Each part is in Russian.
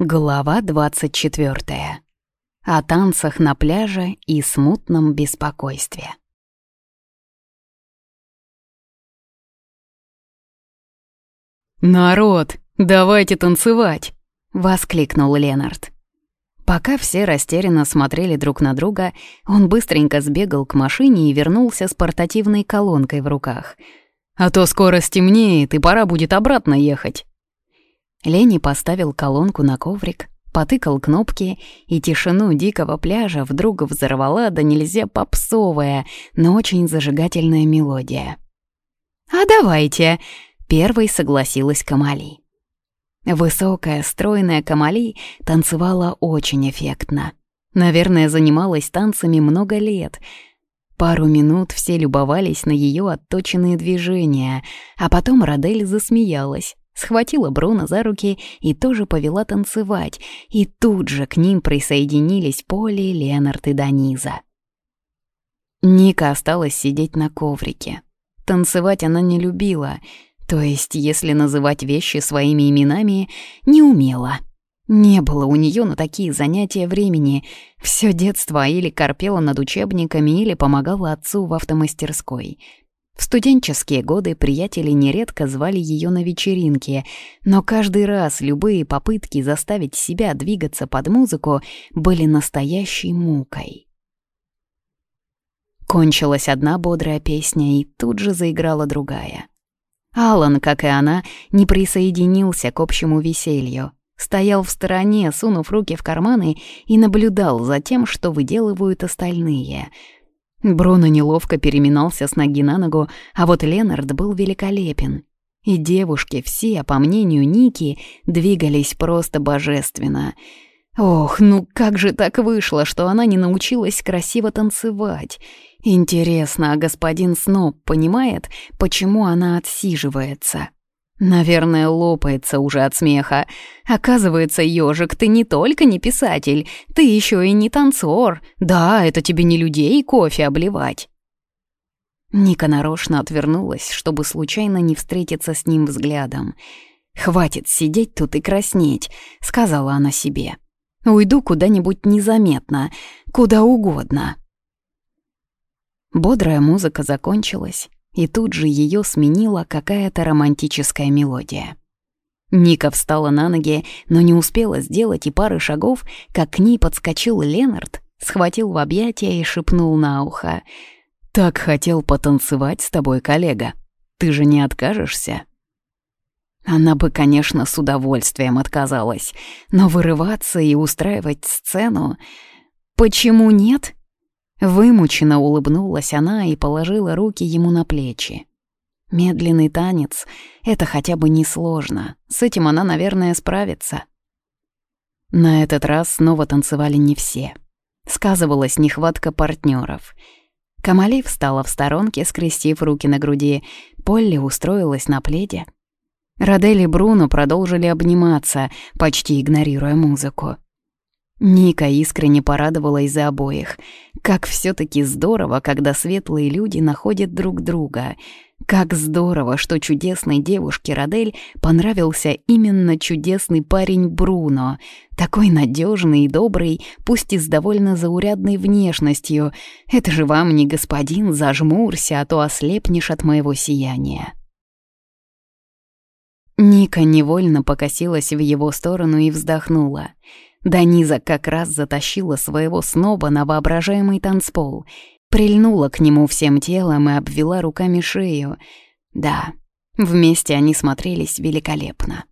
Глава 24. О танцах на пляже и смутном беспокойстве. «Народ, давайте танцевать!» — воскликнул Ленард. Пока все растерянно смотрели друг на друга, он быстренько сбегал к машине и вернулся с портативной колонкой в руках. «А то скоро стемнеет, и пора будет обратно ехать». Лени поставил колонку на коврик, потыкал кнопки, и тишину дикого пляжа вдруг взорвала да нельзя попсовая, но очень зажигательная мелодия. «А давайте!» — первой согласилась Камали. Высокая, стройная Камали танцевала очень эффектно. Наверное, занималась танцами много лет. Пару минут все любовались на ее отточенные движения, а потом Радель засмеялась схватила Бруно за руки и тоже повела танцевать, и тут же к ним присоединились Поли, Ленард и Даниза. Ника осталась сидеть на коврике. Танцевать она не любила, то есть, если называть вещи своими именами, не умела. Не было у нее на такие занятия времени. Все детство или корпела над учебниками, или помогала отцу в автомастерской — в студенческие годы приятели нередко звали ее на вечеринки, но каждый раз любые попытки заставить себя двигаться под музыку были настоящей мукой. Кончилась одна бодрая песня, и тут же заиграла другая. Алан, как и она, не присоединился к общему веселью. Стоял в стороне, сунув руки в карманы, и наблюдал за тем, что выделывают остальные — Бруно неловко переминался с ноги на ногу, а вот Ленард был великолепен. И девушки все, по мнению Ники, двигались просто божественно. Ох, ну как же так вышло, что она не научилась красиво танцевать? Интересно, а господин Сноб понимает, почему она отсиживается? Наверное, лопается уже от смеха. Оказывается, ежик, ты не только не писатель, ты еще и не танцор. Да, это тебе не людей кофе обливать. Ника нарочно отвернулась, чтобы случайно не встретиться с ним взглядом. «Хватит сидеть тут и краснеть», — сказала она себе. «Уйду куда-нибудь незаметно, куда угодно». Бодрая музыка закончилась, и тут же ее сменила какая-то романтическая мелодия. Ника встала на ноги, но не успела сделать и пары шагов, как к ней подскочил Ленард, схватил в объятия и шепнул на ухо. «Так хотел потанцевать с тобой, коллега. Ты же не откажешься?» Она бы, конечно, с удовольствием отказалась, но вырываться и устраивать сцену... Почему нет? Вымученно улыбнулась она и положила руки ему на плечи. Медленный танец — это хотя бы несложно. С этим она, наверное, справится. На этот раз снова танцевали не все. Сказывалась нехватка партнеров. Камали встала в сторонке, скрестив руки на груди. Полли устроилась на пледе. Радель и Бруно продолжили обниматься, почти игнорируя музыку. Ника искренне порадовалась за обоих. Как все таки здорово, когда светлые люди находят друг друга. Как здорово, что чудесной девушке Радель понравился именно чудесный парень Бруно. Такой надежный и добрый, пусть и с довольно заурядной внешностью. Это же вам не господин, зажмурься, а то ослепнешь от моего сияния. Ника невольно покосилась в его сторону и вздохнула. Даниза как раз затащила своего сноба на воображаемый танцпол, прильнула к нему всем телом и обвела руками шею. Да, вместе они смотрелись великолепно.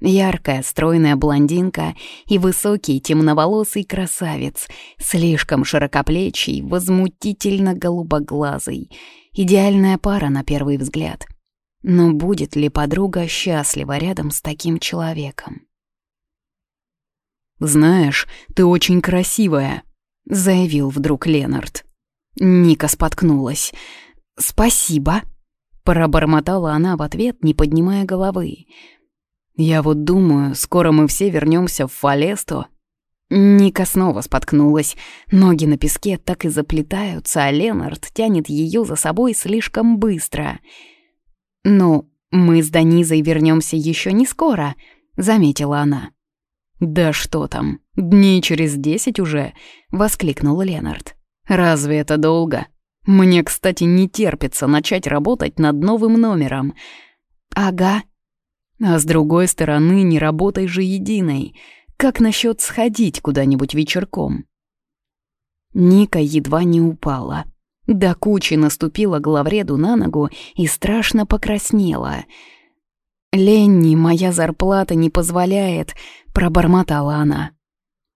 Яркая, стройная блондинка и высокий темноволосый красавец, слишком широкоплечий, возмутительно голубоглазый. Идеальная пара на первый взгляд. Но будет ли подруга счастлива рядом с таким человеком? «Знаешь, ты очень красивая», — заявил вдруг Ленард. Ника споткнулась. «Спасибо», — пробормотала она в ответ, не поднимая головы. «Я вот думаю, скоро мы все вернемся в Фалесто». Ника снова споткнулась. Ноги на песке так и заплетаются, а Ленард тянет ее за собой слишком быстро. «Ну, мы с Данизой вернемся еще не скоро», — заметила она. «Да что там, дней через десять уже!» — воскликнул Ленард. «Разве это долго? Мне, кстати, не терпится начать работать над новым номером». «Ага». «А с другой стороны, не работай же единой. Как насчет сходить куда-нибудь вечерком?» Ника едва не упала. До кучи наступила главреду на ногу и страшно покраснела. «Ленни, моя зарплата не позволяет», — пробормотала она.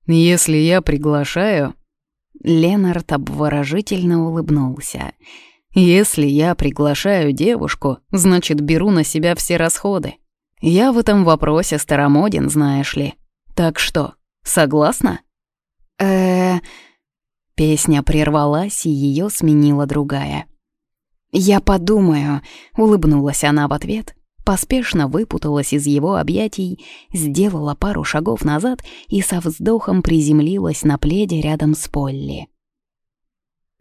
«Если я приглашаю...» Ленард обворожительно улыбнулся. «Если я приглашаю девушку, значит, беру на себя все расходы. Я в этом вопросе старомоден, знаешь ли. Так что, согласна?» э Песня прервалась, и ее сменила другая. «Я подумаю», — улыбнулась она в ответ, поспешно выпуталась из его объятий, сделала пару шагов назад и со вздохом приземлилась на пледе рядом с Полли.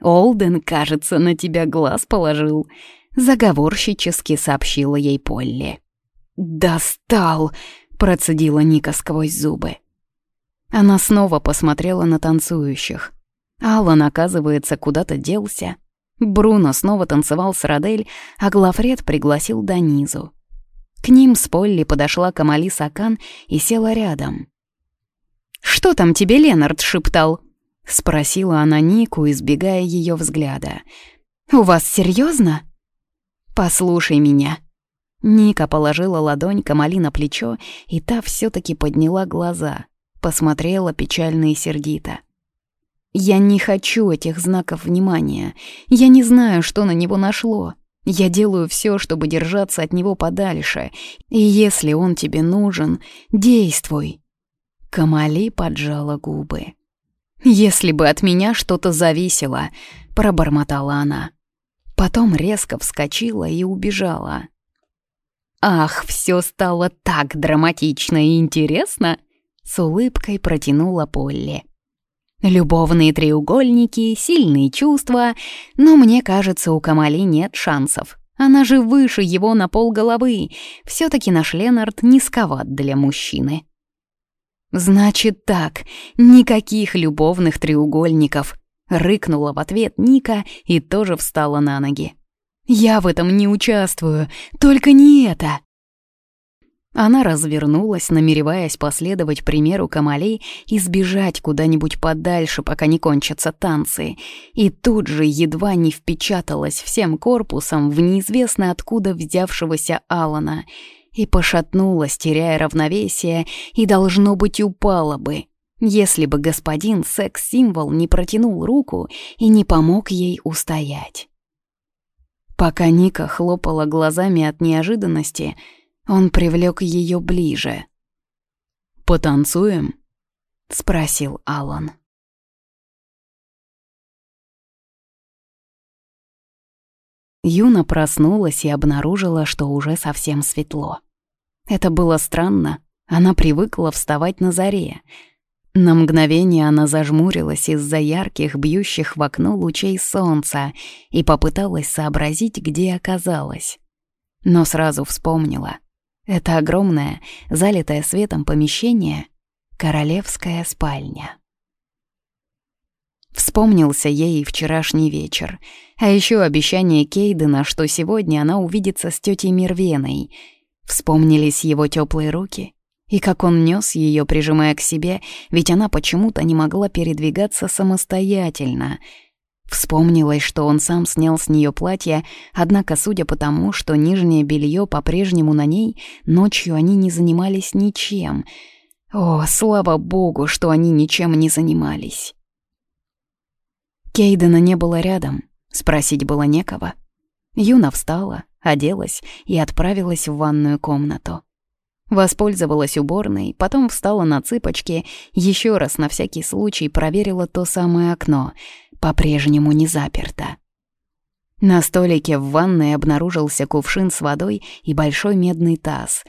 «Олден, кажется, на тебя глаз положил», — заговорщически сообщила ей Полли. «Достал!» — процедила Ника сквозь зубы. Она снова посмотрела на танцующих. Аллан, оказывается, куда-то делся. Бруно снова танцевал с Родель, а Глафред пригласил Данизу. К ним с Полли подошла Камали Сакан и села рядом. «Что там тебе Ленард шептал?» — спросила она Нику, избегая ее взгляда. «У вас серьезно? «Послушай меня». Ника положила ладонь Камали на плечо, и та все таки подняла глаза, посмотрела печально и сердито. «Я не хочу этих знаков внимания. Я не знаю, что на него нашло. Я делаю все, чтобы держаться от него подальше. И если он тебе нужен, действуй». Камали поджала губы. «Если бы от меня что-то зависело», — пробормотала она. Потом резко вскочила и убежала. «Ах, все стало так драматично и интересно!» — с улыбкой протянула Полли. Любовные треугольники, сильные чувства, но мне кажется, у Камали нет шансов. Она же выше его на пол головы. все таки наш Ленард низковат для мужчины. «Значит так, никаких любовных треугольников», — рыкнула в ответ Ника и тоже встала на ноги. «Я в этом не участвую, только не это!» Она развернулась, намереваясь последовать примеру Камалей и сбежать куда-нибудь подальше, пока не кончатся танцы, и тут же едва не впечаталась всем корпусом в неизвестно откуда взявшегося Алана. И пошатнулась, теряя равновесие, и, должно быть, упала бы, если бы господин секс-символ не протянул руку и не помог ей устоять. Пока Ника хлопала глазами от неожиданности — он привлек ее ближе. «Потанцуем?» — спросил Алан. Юна проснулась и обнаружила, что уже совсем светло. Это было странно, она привыкла вставать на заре. На мгновение она зажмурилась из-за ярких, бьющих в окно лучей солнца и попыталась сообразить, где оказалась. Но сразу вспомнила — это огромное, залитое светом помещение — королевская спальня. Вспомнился ей вчерашний вечер, а еще обещание Кейдена, что сегодня она увидится с тетей Мервеной. Вспомнились его теплые руки и как он нес ее, прижимая к себе, ведь она почему-то не могла передвигаться самостоятельно — Вспомнилось, что он сам снял с нее платье, однако, судя по тому, что нижнее белье по-прежнему на ней, ночью они не занимались ничем. О, слава богу, что они ничем не занимались. Кейдена не было рядом, спросить было некого. Юна встала, оделась и отправилась в ванную комнату. Воспользовалась уборной, потом встала на цыпочки, еще раз на всякий случай проверила то самое окно — по-прежнему не заперто. На столике в ванной обнаружился кувшин с водой и большой медный таз.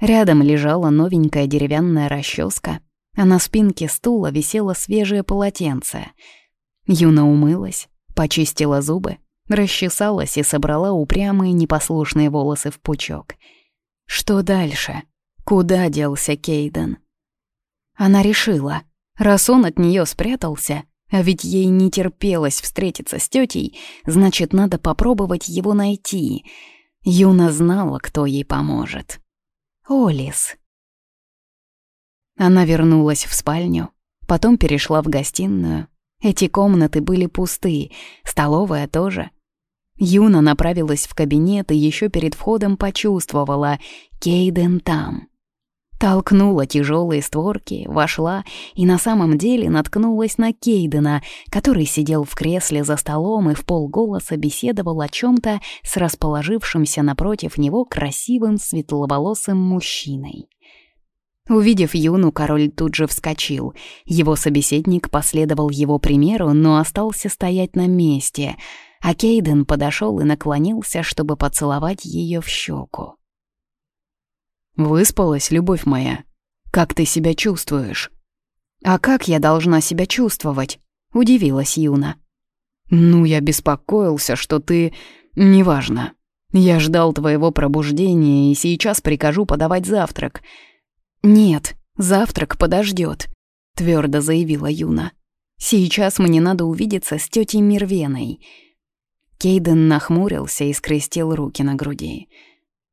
Рядом лежала новенькая деревянная расческа, а на спинке стула висело свежее полотенце. Юна умылась, почистила зубы, расчесалась и собрала упрямые непослушные волосы в пучок. Что дальше? Куда делся Кейден? Она решила, раз он от нее спрятался, а ведь ей не терпелось встретиться с тетей, значит, надо попробовать его найти. Юна знала, кто ей поможет. Олис. Она вернулась в спальню, потом перешла в гостиную. Эти комнаты были пусты, столовая тоже. Юна направилась в кабинет и еще перед входом почувствовала — Кейден там. Толкнула тяжелые створки, вошла и на самом деле наткнулась на Кейдена, который сидел в кресле за столом и в полголоса беседовал о чем то с расположившимся напротив него красивым светловолосым мужчиной. Увидев Юну, король тут же вскочил. Его собеседник последовал его примеру, но остался стоять на месте, а Кейден подошел и наклонился, чтобы поцеловать ее в щеку. «Выспалась, любовь моя? Как ты себя чувствуешь?» «А как я должна себя чувствовать?» — удивилась Юна. «Ну, я беспокоился, что ты... Неважно. Я ждал твоего пробуждения и сейчас прикажу подавать завтрак». «Нет, завтрак подождет», — твердо заявила Юна. «Сейчас мне надо увидеться с тетей Мирвеной». Кейден нахмурился и скрестил руки на груди.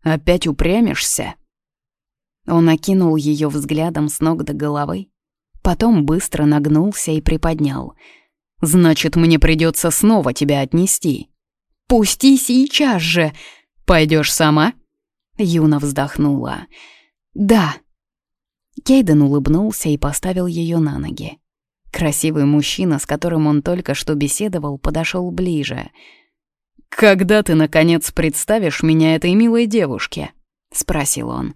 «Опять упрямишься?» Он окинул ее взглядом с ног до головы, потом быстро нагнулся и приподнял. «Значит, мне придется снова тебя отнести». «Пусти сейчас же!» Пойдешь сама?» Юна вздохнула. «Да». Кейден улыбнулся и поставил ее на ноги. Красивый мужчина, с которым он только что беседовал, подошел ближе. «Когда ты, наконец, представишь меня этой милой девушке?» — спросил он.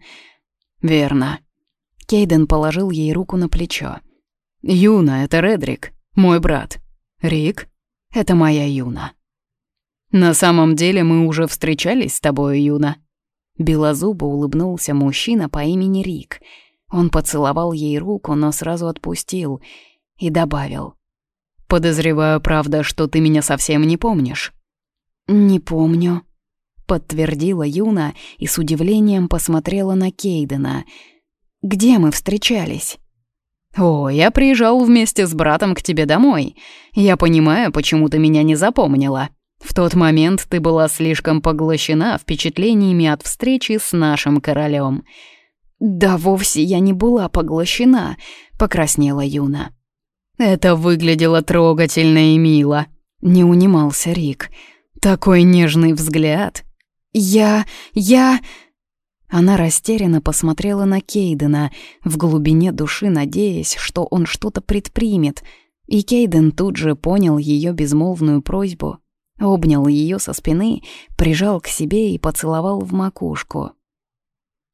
«Верно». Кейден положил ей руку на плечо. «Юна, это Редрик, мой брат. Рик, это моя Юна». «На самом деле мы уже встречались с тобой, Юна». Белозубо улыбнулся мужчина по имени Рик. Он поцеловал ей руку, но сразу отпустил и добавил. «Подозреваю, правда, что ты меня совсем не помнишь». «Не помню», подтвердила Юна и с удивлением посмотрела на Кейдена. «Где мы встречались?» «О, я приезжал вместе с братом к тебе домой. Я понимаю, почему ты меня не запомнила. В тот момент ты была слишком поглощена впечатлениями от встречи с нашим королем. «Да вовсе я не была поглощена», — покраснела Юна. «Это выглядело трогательно и мило», — не унимался Рик. «Такой нежный взгляд. «Я... я...» Она растерянно посмотрела на Кейдена, в глубине души надеясь, что он что-то предпримет, и Кейден тут же понял ее безмолвную просьбу, обнял ее со спины, прижал к себе и поцеловал в макушку.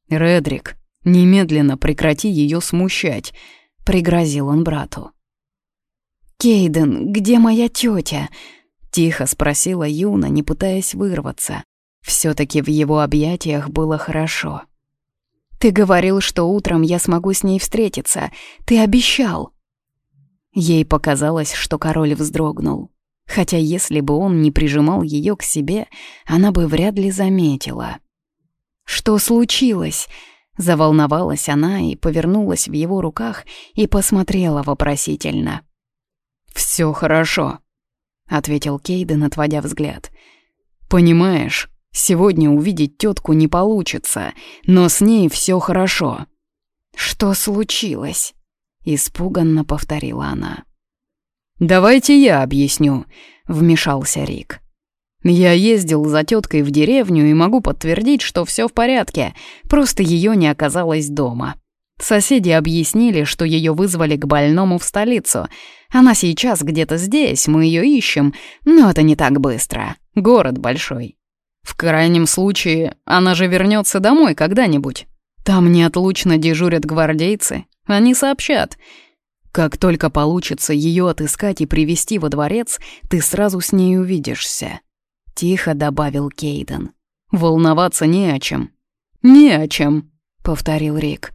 «Редрик, немедленно прекрати ее смущать», — пригрозил он брату. «Кейден, где моя тетя? тихо спросила Юна, не пытаясь вырваться все таки в его объятиях было хорошо. «Ты говорил, что утром я смогу с ней встретиться. Ты обещал!» Ей показалось, что король вздрогнул. Хотя если бы он не прижимал ее к себе, она бы вряд ли заметила. «Что случилось?» Заволновалась она и повернулась в его руках и посмотрела вопросительно. «Всё хорошо», — ответил Кейден, отводя взгляд. «Понимаешь, Сегодня увидеть тетку не получится, но с ней все хорошо. Что случилось? Испуганно повторила она. Давайте я объясню, вмешался Рик. Я ездил за теткой в деревню и могу подтвердить, что все в порядке, просто ее не оказалось дома. Соседи объяснили, что ее вызвали к больному в столицу. Она сейчас где-то здесь, мы ее ищем, но это не так быстро. Город большой. В крайнем случае, она же вернется домой когда-нибудь. Там неотлучно дежурят гвардейцы. Они сообщат. Как только получится ее отыскать и привести во дворец, ты сразу с ней увидишься. Тихо добавил Кейден. Волноваться не о чем. Не о чем, повторил Рик.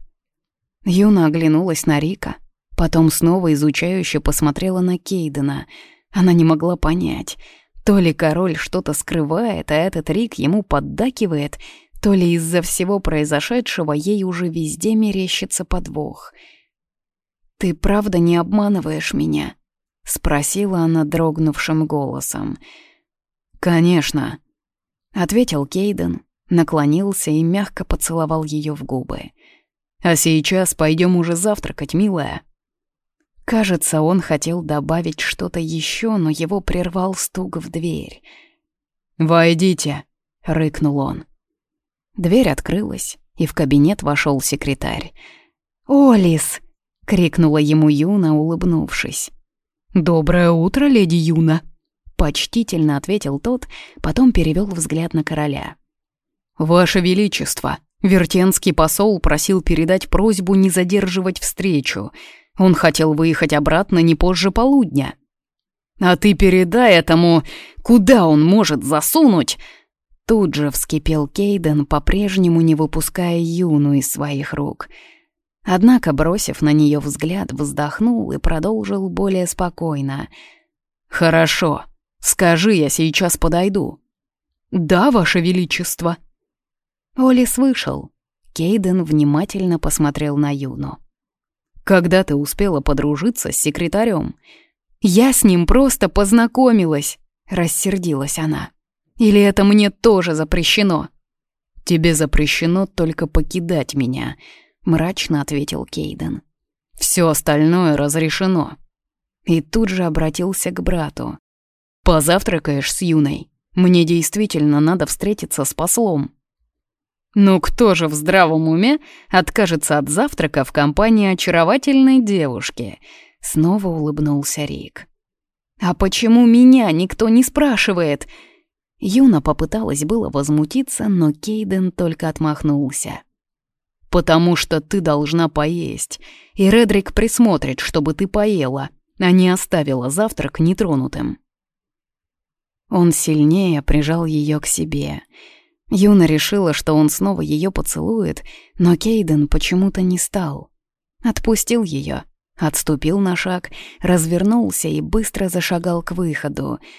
Юна оглянулась на Рика, потом снова изучающе посмотрела на Кейдена. Она не могла понять, то ли король что-то скрывает, а этот Рик ему поддакивает, то ли из-за всего произошедшего ей уже везде мерещится подвох. «Ты правда не обманываешь меня?» — спросила она дрогнувшим голосом. «Конечно», — ответил Кейден, наклонился и мягко поцеловал ее в губы. «А сейчас пойдем уже завтракать, милая». Кажется, он хотел добавить что-то еще, но его прервал стук в дверь. «Войдите», — рыкнул он. Дверь открылась, и в кабинет вошел секретарь. «Олис!» — крикнула ему Юна, улыбнувшись. «Доброе утро, леди Юна!» — почтительно ответил тот, потом перевел взгляд на короля. «Ваше Величество!» Вертенский посол просил передать просьбу не задерживать встречу. Он хотел выехать обратно не позже полудня. «А ты передай этому, куда он может засунуть?» Тут же вскипел Кейден, по-прежнему не выпуская Юну из своих рук. Однако, бросив на нее взгляд, вздохнул и продолжил более спокойно. «Хорошо. Скажи, я сейчас подойду». «Да, Ваше Величество». Олис вышел. Кейден внимательно посмотрел на Юну. «Когда ты успела подружиться с секретарем?» «Я с ним просто познакомилась», — рассердилась она. Или это мне тоже запрещено?» «Тебе запрещено только покидать меня», — мрачно ответил Кейден. «Все остальное разрешено». И тут же обратился к брату. «Позавтракаешь с Юной? Мне действительно надо встретиться с послом». «Ну кто же в здравом уме откажется от завтрака в компании очаровательной девушки?» Снова улыбнулся Рик. «А почему меня никто не спрашивает?» Юна попыталась было возмутиться, но Кейден только отмахнулся. «Потому что ты должна поесть, и Редрик присмотрит, чтобы ты поела, а не оставила завтрак нетронутым». Он сильнее прижал ее к себе. Юна решила, что он снова ее поцелует, но Кейден почему-то не стал. Отпустил ее, отступил на шаг, развернулся и быстро зашагал к выходу —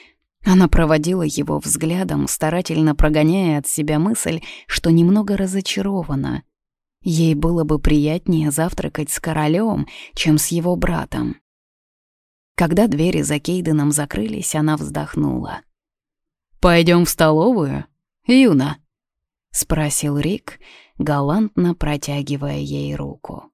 она проводила его взглядом, старательно прогоняя от себя мысль, что немного разочарована. Ей было бы приятнее завтракать с королем, чем с его братом. Когда двери за Кейденом закрылись, она вздохнула. «Пойдем в столовую, Юна?» — спросил Рик, галантно протягивая ей руку.